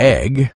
egg.